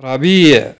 ربيع.